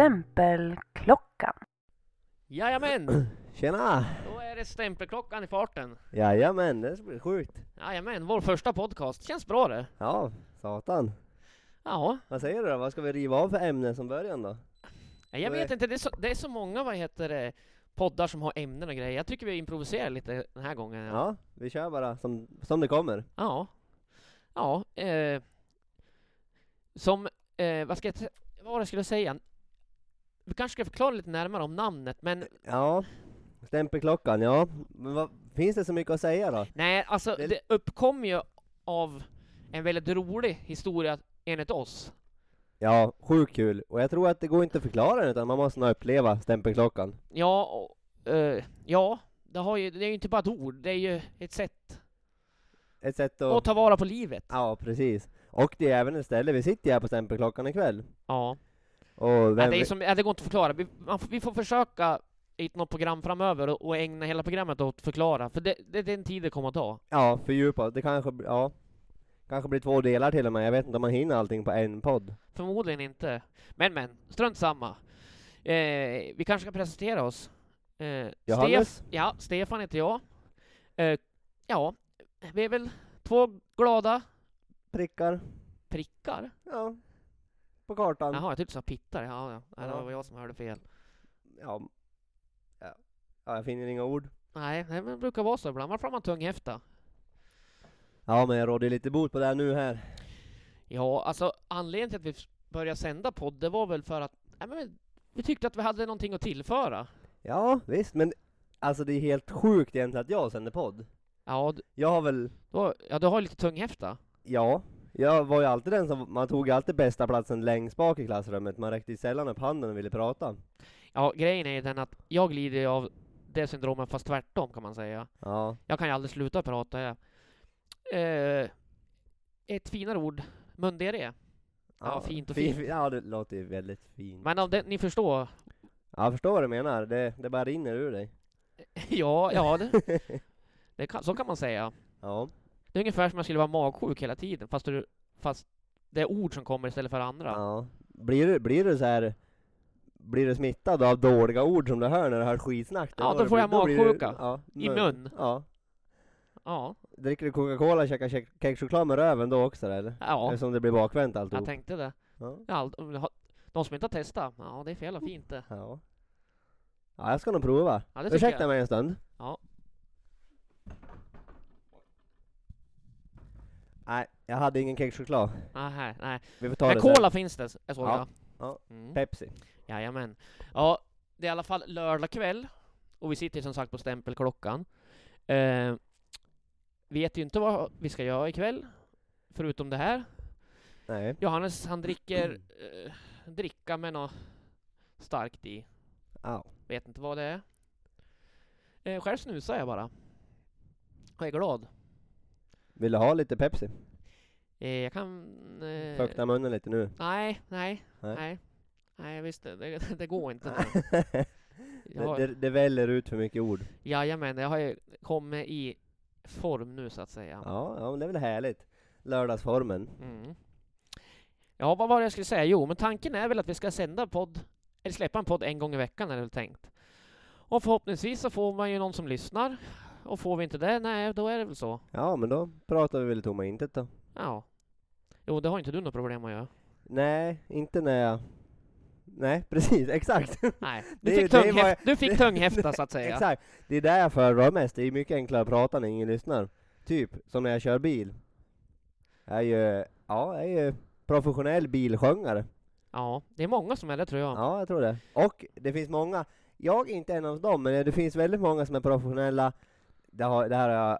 Stämpelklockan. Jajamän, Tjena! då är det stämpelklockan i farten. Jajamän, det blir sjukt. Jajamän, vår första podcast. Känns bra det. Ja, satan. Ja, Vad säger du då? Vad ska vi riva av för ämne som början då? jag vet inte, det är, så, det är så många, vad heter det, poddar som har ämnen och grejer. Jag tycker vi improviserar lite den här gången. Ja, vi kör bara som, som det kommer. Ja. Ja, eh, som, eh, vad ska jag, vad var det jag skulle säga? Vi kanske ska förklara lite närmare om namnet, men Ja, stämpelklockan, ja. Men vad, finns det så mycket att säga då? nej, alltså Det- det uppkom ju av en väldigt rolig historia enligt oss. Ja, sjukt kul. Och jag tror att det går inte att förklara den utan man måste nog uppleva stämpelklockan. Ja, och, eh, ja, det, har ju, det är ju inte bara ett ord, det är ju ett sätt Ett sätt att att... ta vara på livet. Ja, precis. Och det är även ett ställe, vi sitter här på stämpelklockan ikväll. Ja. Och vem, det, är som, det går inte att förklara. Vi, får- vi får försöka i något program framöver och, och ägna hela programmet åt att förklara, för det, det, är en tid det kommer att ta. Ja, fördjupa. Det kanske, ja. Kanske blir två delar till och med. Jag vet inte om man hinner allting på en podd. Förmodligen inte. Men men, strunt samma. Eh, vi kanske ska presentera oss. Eh, Johannes? Stef- ja, Stefan heter jag. Eh, ja, vi är väl två glada Prickar. prickar. Ja. På kartan. Jaha, jag tyckte du sa pittar. Ja, ja. Det var jag som hörde fel. Ja. ja. Ja, jag finner inga ord. Nej, det brukar vara så ibland. Varför har man tung häfta? Ja, men jag råder lite bot på det här nu här. Ja, alltså anledningen till att vi började sända podd, det var väl för att nej, men, vi tyckte att vi hade någonting att tillföra. Ja, visst, men alltså det är helt sjukt egentligen att jag sänder podd. Ja, d- Jag har väl, då, ja du har lite tung häfta. ja, jag var ju alltid den som, man tog alltid bästa platsen längst bak i klassrummet. Man räckte ju sällan upp handen och ville prata. Ja, grejen är ju den att jag lider av det syndromet fast tvärtom kan man säga. Ja, Jag kan ju aldrig sluta prata. Jag. Eh, ett finare ord, mundiarré. Ja, fint och fin- fint. Ja, det låter ju väldigt fint. Men det, ni förstår. Ja, jag förstår vad du menar. Det, det bara rinner ur dig. ja, ja, det, det kan, så kan man säga. Ja, Det är ungefär som om jag skulle vara magsjuk hela tiden, fast, du, fast det är ord som kommer istället för andra. ja. Blir du, blir du så här blir du smittad av dåliga ord som du hör när du hör skitsnack? Ja, då får jag magsjuka. Ja, I mun. Ja. Ja, Dricker du Coca-Cola och käkar ke- kexchoklad med röven då också eller? ja Eftersom det blir bakvänt jag alltihop. tänkte det. Ja. Ja, de som inte har testat, ja det är fel och fint det. ja. Ja, jag ska nog prova. Ja, Ursäkta jag. mig en stund. Ja. Nej, jag hade ingen kexchoklad. Nej, nej. Vi får ta Men det sen. cola finns det, jag såg Ja. jag. Ja. Mm. Pepsi. Jajamän. Ja, det är i alla fall lördag kväll och vi sitter som sagt på stämpelklockan. Eh, vet ju inte vad vi ska göra ikväll, förutom det här. Nej. Johannes, han dricker eh, dricka med något starkt i. Ja. Vet inte vad det är. Eh, själv snusar jag bara. Och är glad. Vill du ha lite Pepsi? Eh, jag kan... Eh, Fukta munnen lite nu. nej, nej, Nej. nej. Nej, visst det, det, det går inte. det, har, det, det väller ut för mycket ord. jajamän, jag har ju kommit i form nu så att säga. Ja, ja det är väl härligt. Lördagsformen. Mm. Ja, vad var det jag skulle säga? Jo, men tanken är väl att vi ska sända podd, eller släppa en podd en gång i veckan är det väl tänkt. Och förhoppningsvis så får man ju någon som lyssnar. Och får vi inte det, nej, då är det väl så. Ja, men då pratar vi väl i tomma intet då. Ja. Jo, det har inte du något problem att göra. Nej, inte när jag... Nej, precis, exakt. Nej, du fick, tunghäft, vad du fick tunghäfta så att säga. Exakt. Det är där jag föredrar mest. Det är mycket enklare att prata när ingen lyssnar. Typ, som när jag kör bil. Jag är ju, ja, jag är ju professionell bilsjungare. Ja, det är många som är det tror jag. Ja, jag tror det. Och det finns många, jag är inte en av dem, men det finns väldigt många som är professionella, det, har, det här har jag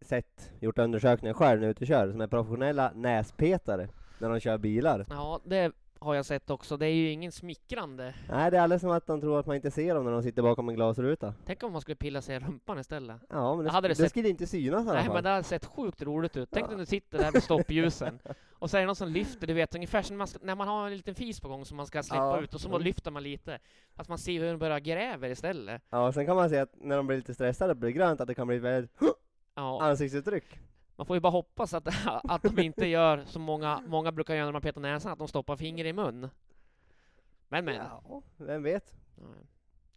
sett, gjort undersökningar själv när jag är ute och kör, som är professionella näspetare när de kör bilar. Ja, det har jag sett också. Det är ju ingen smickrande. Nej, det är alldeles som att de tror att man inte ser dem när de sitter bakom en glasruta. Tänk om man skulle pilla sig i rumpan istället. Ja, men det, Hade det det sett- skulle inte synas i alla Nej, fall. men det hade sett sjukt roligt ut. Tänk Ja. om du sitter där vid stoppljusen och så är det någon som lyfter, du vet ungefär som man ska, när man har en liten fis på gång som man ska släppa Ja. ut och så Mm. lyfter man lite. Att man ser hur den börjar gräva istället. Ja, sen kan man se att när de blir lite stressade och blir grönt, att det kan bli väldigt Ja, ansiktsuttryck. Man får ju bara hoppas att, att de inte gör som många, många brukar göra när man petar näsan, att de stoppar finger i mun. Men men. Ja, vem vet?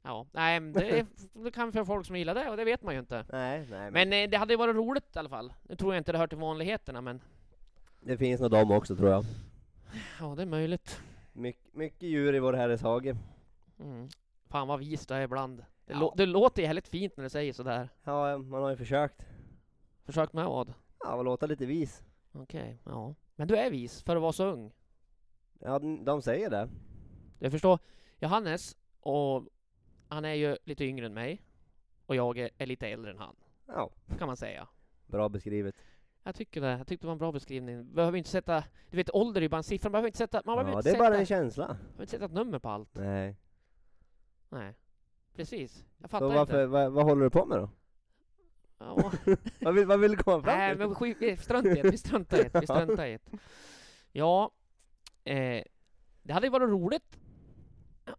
Ja, nej, det, är, det kan för folk som gillar det och det vet man ju inte. Nej, nej. Men, Men eh, det hade ju varit roligt i alla fall. Nu tror jag inte det hör till vanligheterna men det finns nog de också tror jag. ja, det är möjligt. My, mycket djur i vår herres hage. Mm. Fan vad vis du är ibland. Det, Ja. lå- det låter ju väldigt fint när du säger sådär. Ja, man har ju försökt. Försökt med vad? Ja, att låta lite vis. Okej, ja. Men du är vis för att vara så ung. Ja, de säger det. Jag förstår. Johannes, och han är ju lite yngre än mig. Och jag är, är lite äldre än han, Ja, kan man säga. bra beskrivet. Jag tycker det. Jag tyckte det var en bra beskrivning. Behöver inte sätta... Du vet, ålder är ju bara en siffra. Man behöver inte sätta... Man behöver Ja, inte det är sätta, bara en känsla. behöver inte sätta ett nummer på allt. Nej. Nej. Precis. Jag Så fattar varför, inte. vad, vad håller du på med då? Ja. vad, vill, vad vill du komma fram Nej, till? men skit, vi struntar i det. Vi struntar i det. Vi struntar i det. Ja, eh, det hade ju varit roligt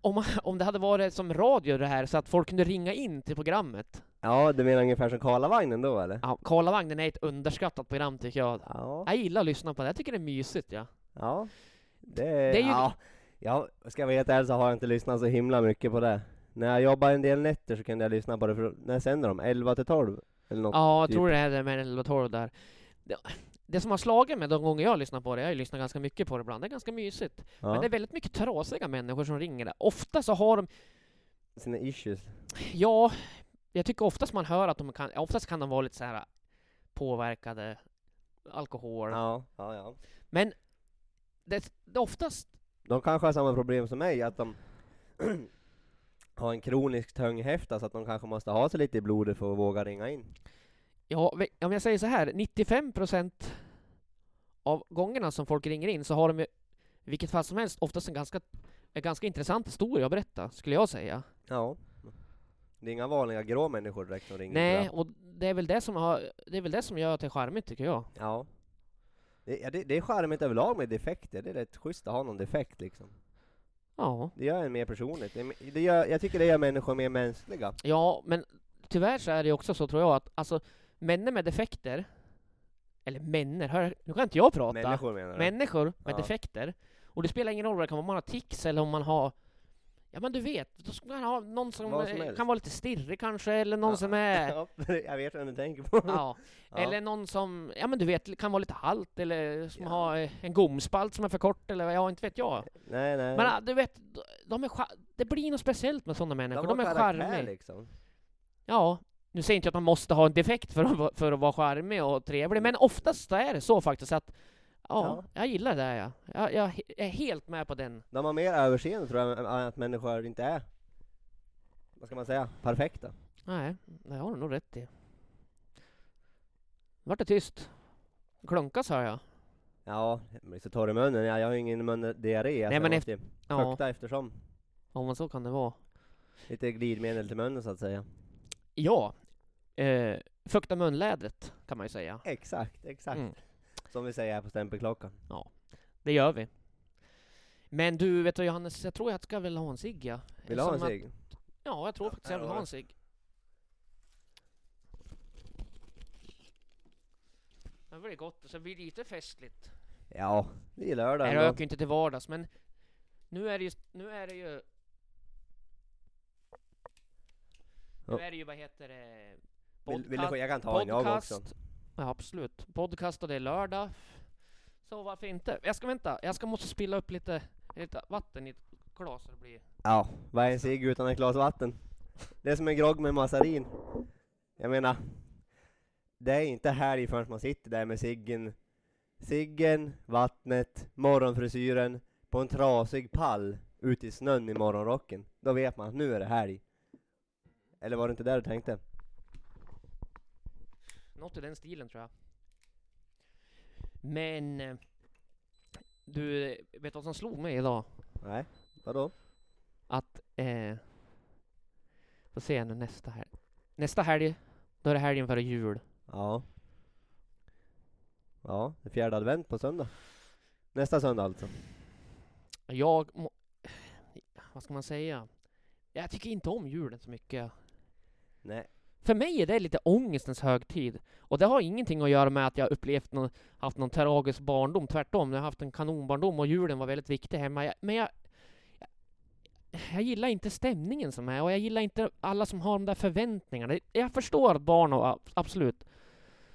om, om det hade varit som radio det här, så att folk kunde ringa in till programmet. Ja, du menar ungefär som Karlavagnen då eller? Ja, Karlavagnen är ett underskattat program tycker jag. Ja. Jag gillar att lyssna på det. Jag tycker det är mysigt. Ja. Ja. Det, Det är ju- ja. ja, ska jag vara helt ärlig så har jag inte lyssnat så himla mycket på det. När jag jobbar en del nätter så kunde jag lyssna på det, för när sänder de? 11 till 12? Eller något? Ja, jag typ. tror det är det med 11 12 där. Det, det som har slagit mig de gånger jag har lyssnat på det, jag har ju lyssnat ganska mycket på det ibland, det är ganska mysigt. Ja. Men det är väldigt mycket trasiga människor som ringer där. Ofta så har de, Sina issues. ja, jag tycker oftast man hör att de kan, oftast kan de vara lite så här påverkade, alkohol. Ja, ja, ja. Men det, det oftast, De kanske har samma problem som mig, att de har en kronisk tunghäfta så att de kanske måste ha sig lite i blodet för att våga ringa in. ja, om jag säger så här, 95% av gångerna som folk ringer in så har de ju, i vilket fall som helst, oftast en ganska, en ganska intressant historia att berätta, skulle jag säga. Ja. Det är inga vanliga grå människor direkt som ringer. Nej, och det är väl det som har, det är väl det som gör att det är charmigt tycker jag. jag. Ja. Det, ja, det, det är charmigt överlag med defekter, det är rätt schysst att ha någon defekt liksom. Ja. Det gör en mer personligt. Det, det gör, jag tycker det gör människor mer mänskliga. Ja, men tyvärr så är det också så tror jag att alltså människor med defekter, eller människor, hör, nu kan inte jag prata. Människor menar du? Människor med Ja. defekter. Och det spelar ingen roll vad det kan vara, om man har tics eller om man har Ja men du vet, då ska man ha någon som, som kan vara lite stirrig kanske, eller någon Ja. som är Ja, jag vet vad du tänker på. Ja, Ja. eller någon som, ja men du vet, kan vara lite halt eller som har eh, en gomspalt som är för kort eller ja, inte vet jag. Nej, nej. Men ah, du vet, de är det blir något speciellt med sådana människor. De, har är charmiga. liksom. Ja, nu säger inte jag att man måste ha en defekt för att, för att vara charmig och trevlig, men oftast är det så faktiskt att Ja, Ja. jag gillar det ja. Jag, jag är helt med på den. De har mer överseende tror jag, än att människor inte är, vad ska man säga, perfekta. Nej, det har du nog rätt i. Vart det tyst. Klunkas hör jag. Ja, jag blir så torr i munnen. Jag, har ingen mundiarré, Nej, men måste ju Ja, eftersom. ja men så kan det vara. Lite glidmedel till munnen så att säga. Ja, eh, fukta munlädret kan man ju säga. Exakt, exakt. Mm. Som vi säger här på stämpelklockan. Det gör vi. Men du, vet du Johannes, jag tror jag ska väl ha en cigg ja. Vill du ha en Som att- cigg? Ja, jag tror Ja, faktiskt jag vill ha en cigg. Det blir gott och så blir det lite festligt. Ja, det är lördag jag ändå. röker inte till vardags, men nu är det ju... Nu är det ju... Nu Ja. är det ju, vad heter det... Vill, vill du, jag kan ta en jag också. podcast. Ja, absolut. Podcastade i lördag. Så varför inte? Jag ska vänta, jag ska måste spilla upp lite, lite vatten i ett glas så det blir... Ja, vad är en cigg utan ett glas vatten? Det är som en grogg med massarin. Jag menar, det är inte helg förrän man sitter där med ciggen, ciggen, vattnet, morgonfrisyren på en trasig pall ute i snön i morgonrocken. Då vet man att nu är det helg. Eller var det inte där du tänkte? Något i den stilen tror jag. Men... eh, Du, vet du vad som slog mig idag? Nej, vadå? Att... Eh, får se nu nästa helg. Nästa helg, då är det helgen före jul. Ja. Ja, det är fjärde advent på söndag. Nästa söndag alltså. Jag må, Vad ska man säga? Jag tycker inte om julen så mycket. Nej. För mig är det lite ångestens högtid. Och det har ingenting att göra med att jag upplevt någon, haft någon tragisk barndom. Tvärtom, jag har haft en kanonbarndom och julen var väldigt viktig hemma. Jag, men jag, jag, jag gillar inte stämningen som är och jag gillar inte alla som har de där förväntningarna. Jag förstår att barn ab- absolut.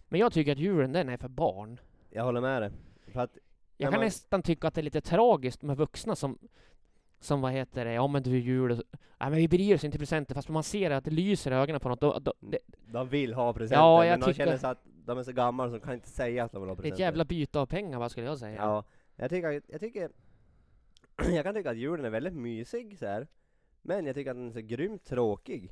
Men jag tycker att julen den är för barn. Jag håller med dig. För att, Jag Ja, kan men- nästan tycka att det är lite tragiskt med vuxna som som vad heter det, ja men du är jul, och så- nej men vi bryr oss inte presenter fast man ser att det lyser i ögonen på något. Då, då, det, de vill ha presenter, Ja, jag men de känner så att de är så gamla så de kan inte säga att de vill ha presenter. ett jävla byte av pengar, vad skulle jag säga? Ja, jag tycker, jag tycker, jag kan tycka att julen är väldigt mysig så här. men jag tycker att den är så grymt tråkig.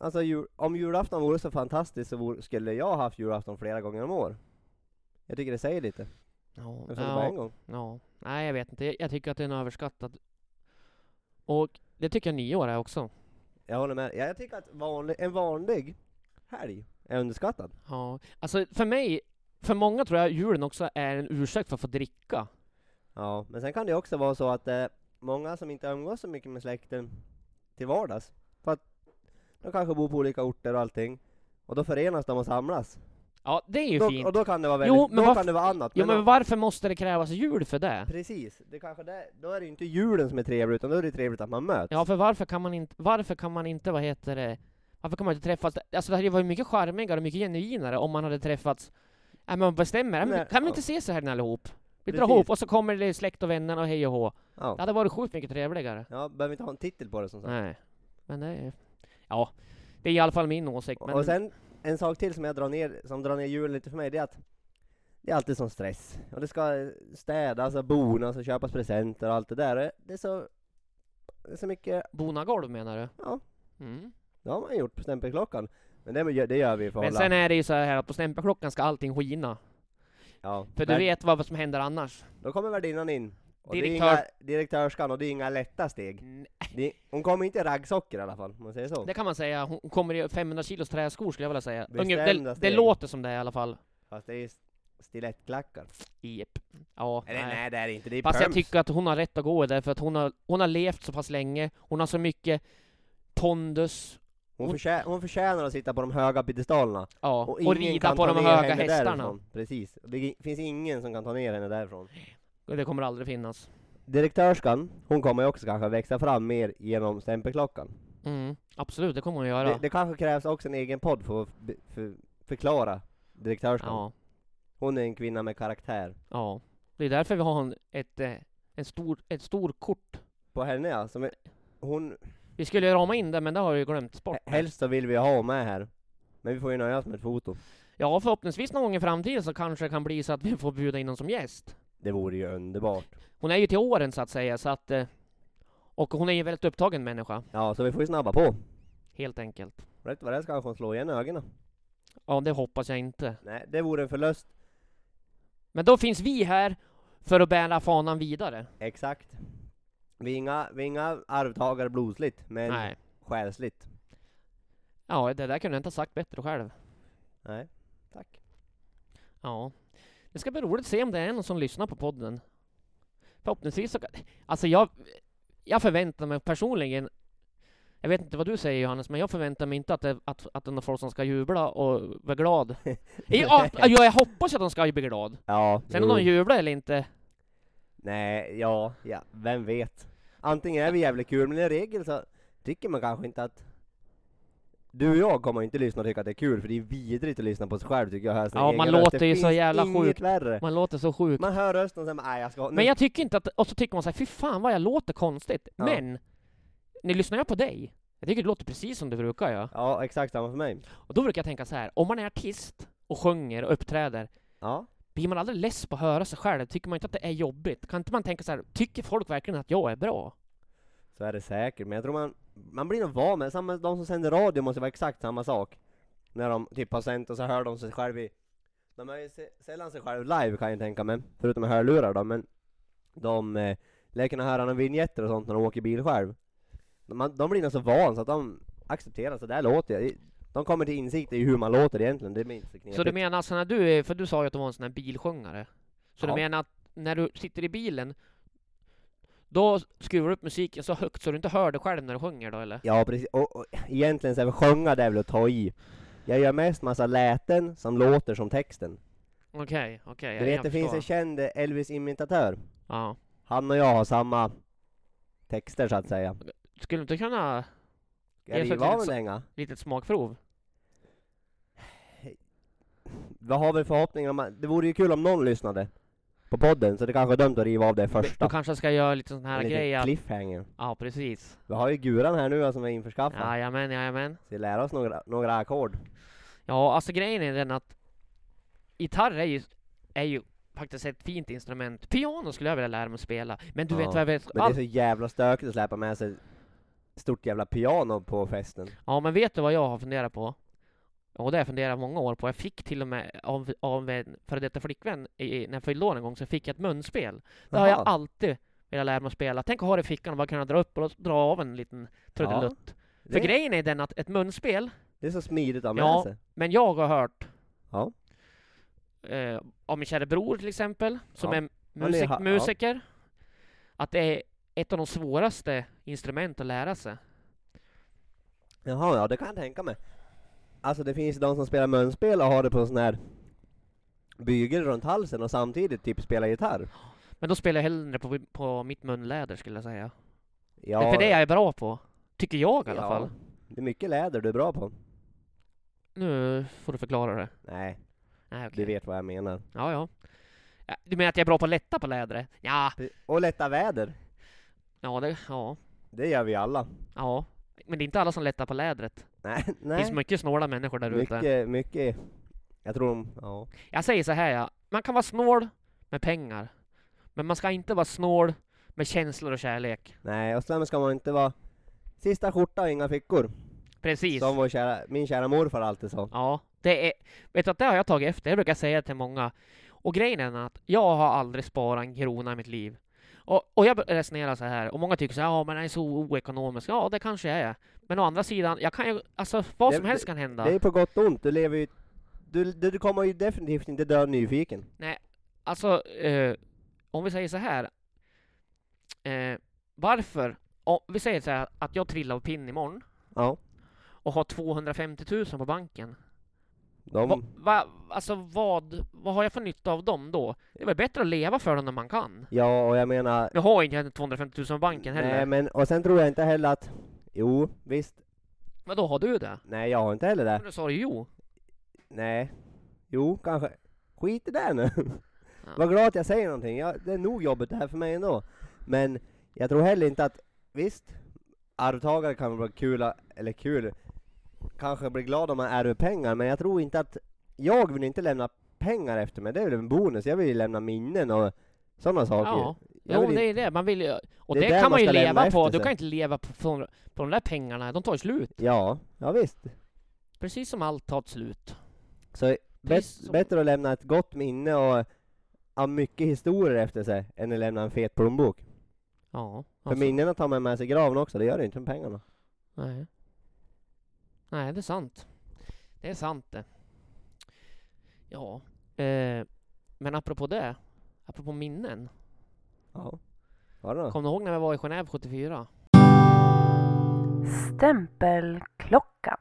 Alltså jul, om julafton vore så fantastiskt så vore, skulle jag haft julafton flera gånger om år. Jag tycker det säger lite. Ja, Jag får bara en ja, gång. ja. Nej jag vet inte, jag, jag tycker att det är en överskattad. Och det tycker jag nyår är också. Jag håller med. Ja, jag tycker att vanlig, en vanlig helg är underskattad. Ja, alltså för mig, för många tror jag julen också är en ursäkt för att få dricka. Ja, men sen kan det också vara så att eh, många som inte umgås så mycket med släkten till vardags, för att de kanske bor på olika orter och allting, och då förenas de och samlas. Ja, det är ju Då, fint. och då kan det vara väldigt, Jo, men då varf- kan det vara annat. Jo men om- varför måste det krävas jul för det? Precis, det kanske det, då är det ju inte julen som är trevlig, utan då är det trevligt att man möts. Ja, för varför kan man inte, varför kan man inte, vad heter det, varför kan man inte träffas? Alltså det hade ju varit mycket charmigare och mycket genuinare om man hade träffats, ja men bestämmer, men Nej, kan vi inte ses så här allihop? Vi drar ihop och så kommer det släkt och vänner och hej och hå. Det Ja, hade varit sjukt mycket trevligare. ja behöver inte ha en titel på det som sagt. Nej, men det är, ja, det är i alla fall min åsikt. Men Och sen, en sak till som jag drar ner, som drar ner julen lite för mig, det är att det är alltid sån stress. Och det ska städas och bonas och köpas presenter och allt det där. Det är så, det är så mycket, Bonagolv menar du? Ja. Mm. det har man gjort på stämpelklockan. Men det, det gör vi för Men hålla. sen är det ju så här att på stämpelklockan ska allting skina. ja, För du vet vad som händer annars. Då kommer värdinnan in. Och det är Direktör- inga, direktörskan, och det är inga lätta steg. Det, hon kommer inte i raggsockor i alla fall, om man säger så. Det kan man säga. Hon kommer i 500 kilos träskor skulle jag vilja säga. Unge, det, det låter som det i alla fall. Fast det är stilettklackar. Jep. Ja, Eller nej. nej, det är inte. Det är Fast jag pumps. tycker att hon har rätt att gå där för att hon har, hon har levt så pass länge. Hon har så mycket pondus. Hon, förtjä- hon förtjänar att sitta på de höga piedestalerna. Ja, Och, och, rida på de höga hästarna. Därifrån. Precis. Det finns ingen som kan ta ner henne därifrån. Det kommer aldrig finnas. Direktörskan, hon kommer ju också kanske växa fram mer genom stämpelklockan. Mm, absolut, det kommer hon göra. Det, det kanske krävs också en egen podd för att för, förklara direktörskan. Ja, Hon är en kvinna med karaktär. ja. Det är därför vi har en, ett, eh, en stor, ett stor kort. På henne ja, som är, hon, Vi skulle ju rama in det, men det har vi ju glömt bort. helst så vill vi ha med här. Men vi får ju nöja oss med ett foto. Ja, förhoppningsvis någon gång i framtiden så kanske det kan bli så att vi får bjuda in någon som gäst. Det vore ju underbart. Hon är ju till åren så att säga, så att... eh, Och hon är ju en väldigt upptagen människa, Ja, så vi får ju snabba på. helt enkelt. Rätt vad det är ska hon slå igen ögonen. Ja, det hoppas jag inte. Nej, det vore en förlust. Men då finns vi här för att bära fanan vidare. Exakt. Vi är inga, vi är inga arvtagare blodsligt, men Nej. själsligt. Ja, det där kunde jag inte ha sagt bättre själv. Nej, tack. Ja. Det ska bli roligt att se om det är någon som lyssnar på podden. Förhoppningsvis så kan... Alltså jag... Jag förväntar mig personligen... Jag vet inte vad du säger Johannes, men jag förväntar mig inte att det, att, att det är folk som ska jubla och vara glad. ja, ja, jag hoppas att de ska bli glad. Ja, Sen om de jublar eller inte, Nej, ja, ja, vem vet. Antingen är vi jävligt kul, men i regel så tycker man kanske inte att du och jag kommer inte lyssna och tycka att det är kul, för det är vidrigt att lyssna på sig själv tycker jag. sin Ja, man låter ju så jävla sjukt. värre. man låter så sjuk. Man hör rösten och säger nej jag ska... Men jag tycker inte att, och så tycker man så här, fy fan vad jag låter konstigt. Ja. Men, nu lyssnar jag på dig. Jag tycker det låter precis som du brukar göra. Ja, exakt samma för mig. Och då brukar jag tänka så här, om man är artist och sjunger och uppträder, Ja, blir man aldrig less på att höra sig själv? Tycker man inte att det är jobbigt? Kan inte man tänka så här, tycker folk verkligen att jag är bra? så är det säkert. Men jag tror man, man blir nog van med samma, de som sänder radio måste vara exakt samma sak. När de typ har sänt och så hör de sig själv i... De hör ju sällan sig själv live kan jag tänka mig, förutom med hörlurar då, men de eh, lär kunna höra några vignetter och sånt när de åker bil själv. De, de blir nog så van så att de accepterar, så där låter jag. De kommer till insikt i hur man låter egentligen, det är inte så knepigt. Så du menar alltså när du för du sa ju att du var en sån här bilsjungare. Så Ja. du menar att när du sitter i bilen, då skruvar du upp musiken så högt så du inte hör det själv när du sjunger då eller? Ja precis, och, och egentligen så är väl sjunga det är väl att ta i. Jag gör mest massa läten som låter som texten. Okej, okej. Du jag- vet, det finns en känd Elvis-imitatör. Ja. Han och jag har samma texter så att säga. Skulle du inte kunna Ska riva av en dänga? litet smakprov? Vad har vi förhoppningar om det vore ju kul om någon lyssnade på podden, så det kanske är dumt att riva av det Du första. kanske ska göra lite sån här En grej att... cliffhanger. Ja, precis. Vi har ju guran här nu som är införskaffad. Jajamän, jajamän. Så vi lär oss några, några ackord. Ja, alltså grejen är den att gitarr är ju, är ju faktiskt ett fint instrument. Piano skulle jag vilja lära mig att spela. Men du Ja, vet vad jag vet? Men det är så jävla stökigt att släpa med sig stort jävla piano på festen. Ja, men vet du vad jag har funderat på? Och det har jag funderat många år på. Jag fick till och med av, av en före detta flickvän i, när jag fyllde år en gång, så fick jag ett munspel. Det har jag alltid velat lära mig att spela. Tänk att ha det i fickan och bara kunna dra upp och dra av en liten trudelutt. För det, grejen är den att ett munspel, det är så smidigt att ha Ja. sig. men jag har hört Ja. eh, av min kära bror till exempel, som Ja. är musik, ja. musiker, att det är ett av de svåraste instrument att lära sig. Jaha, ja det kan jag tänka mig. Alltså det finns de som spelar munspel och har det på en sån här bygel runt halsen och samtidigt typ spelar gitarr. Men då spelar jag hellre på, på mitt munläder skulle jag säga. Ja, Det är för det jag är bra på. Tycker jag i alla ja, fall. Det är mycket läder du är bra på. Nu får du förklara det. Nej, Nej, okej. du vet vad jag menar. Ja, ja. Ja, Du menar att jag är bra på att lätta på lädret? Ja, Och lätta väder, ja, det, ja, det gör vi alla. ja. Men det är inte alla som lättar på lädret. Nej, Det nej. finns mycket snåla människor där ute. mycket, mycket. Jag tror de, ja. Jag säger så här ja, man kan vara snål med pengar. Men man ska inte vara snål med känslor och kärlek. Nej, och sen ska man inte vara sista skjorta och inga fickor. Precis. Som vår kära, min kära morfar alltid sa. Ja, det är... Vet du att det har jag tagit efter? Jag brukar säga till många. Och grejen är att jag har aldrig sparat en krona i mitt liv. Och, och jag resonerar så här, och många tycker så här, ja men det är så oekonomisk. Ja, det kanske är. Men å andra sidan, jag kan ju, alltså vad Det- som helst kan hända. Det är på gott och ont, du lever ju... Du, du, kommer ju definitivt inte dö nyfiken. Alltså, eh, om vi säger så här. Eh, varför, om vi säger så här att jag trillar på pinn imorgon Ja. och har 250 000 på banken. De, Va, va, alltså vad, vad har jag för nytta av dem då? Det är väl bättre att leva för dem när man kan. ja, och jag menar... Nu har jag inte 250 000 på banken heller. Nej, men... Och sen tror jag inte heller att... Jo, visst. Men då har du det? Nej, jag har inte heller det. Men du sa ju jo. Nej. Jo, kanske. Skit i det nu. Ja. Var glad att jag säger någonting. Jag, det är nog jobbigt det här för mig ändå. Men jag tror heller inte att... Visst, arvtagare kan vara kul, eller kul, kanske bli glad om man ärver pengar, men jag tror inte att... Jag vill inte lämna pengar efter mig, det är väl en bonus. Jag vill ju lämna minnen och sådana saker. Ja. Jo, det är det. Man vill ju... Och Det det, kan man man ju leva på. Du kan inte leva på, på, på de där pengarna. De tar ju slut. Ja, ja visst. Precis som allt tar slut. Så bet, som- bättre att lämna ett gott minne och ha mycket historier efter sig, än att lämna en fet plånbok. Ja. För alltså. minnena tar man med sig i graven också, det gör det inte med pengarna. Nej. Nej, det är sant. Det är sant det. Ja. Eh, men apropå det. Apropå minnen. Ja. Var det då? Kommer du ihåg när vi var i Genève 74? Stämpelklockan.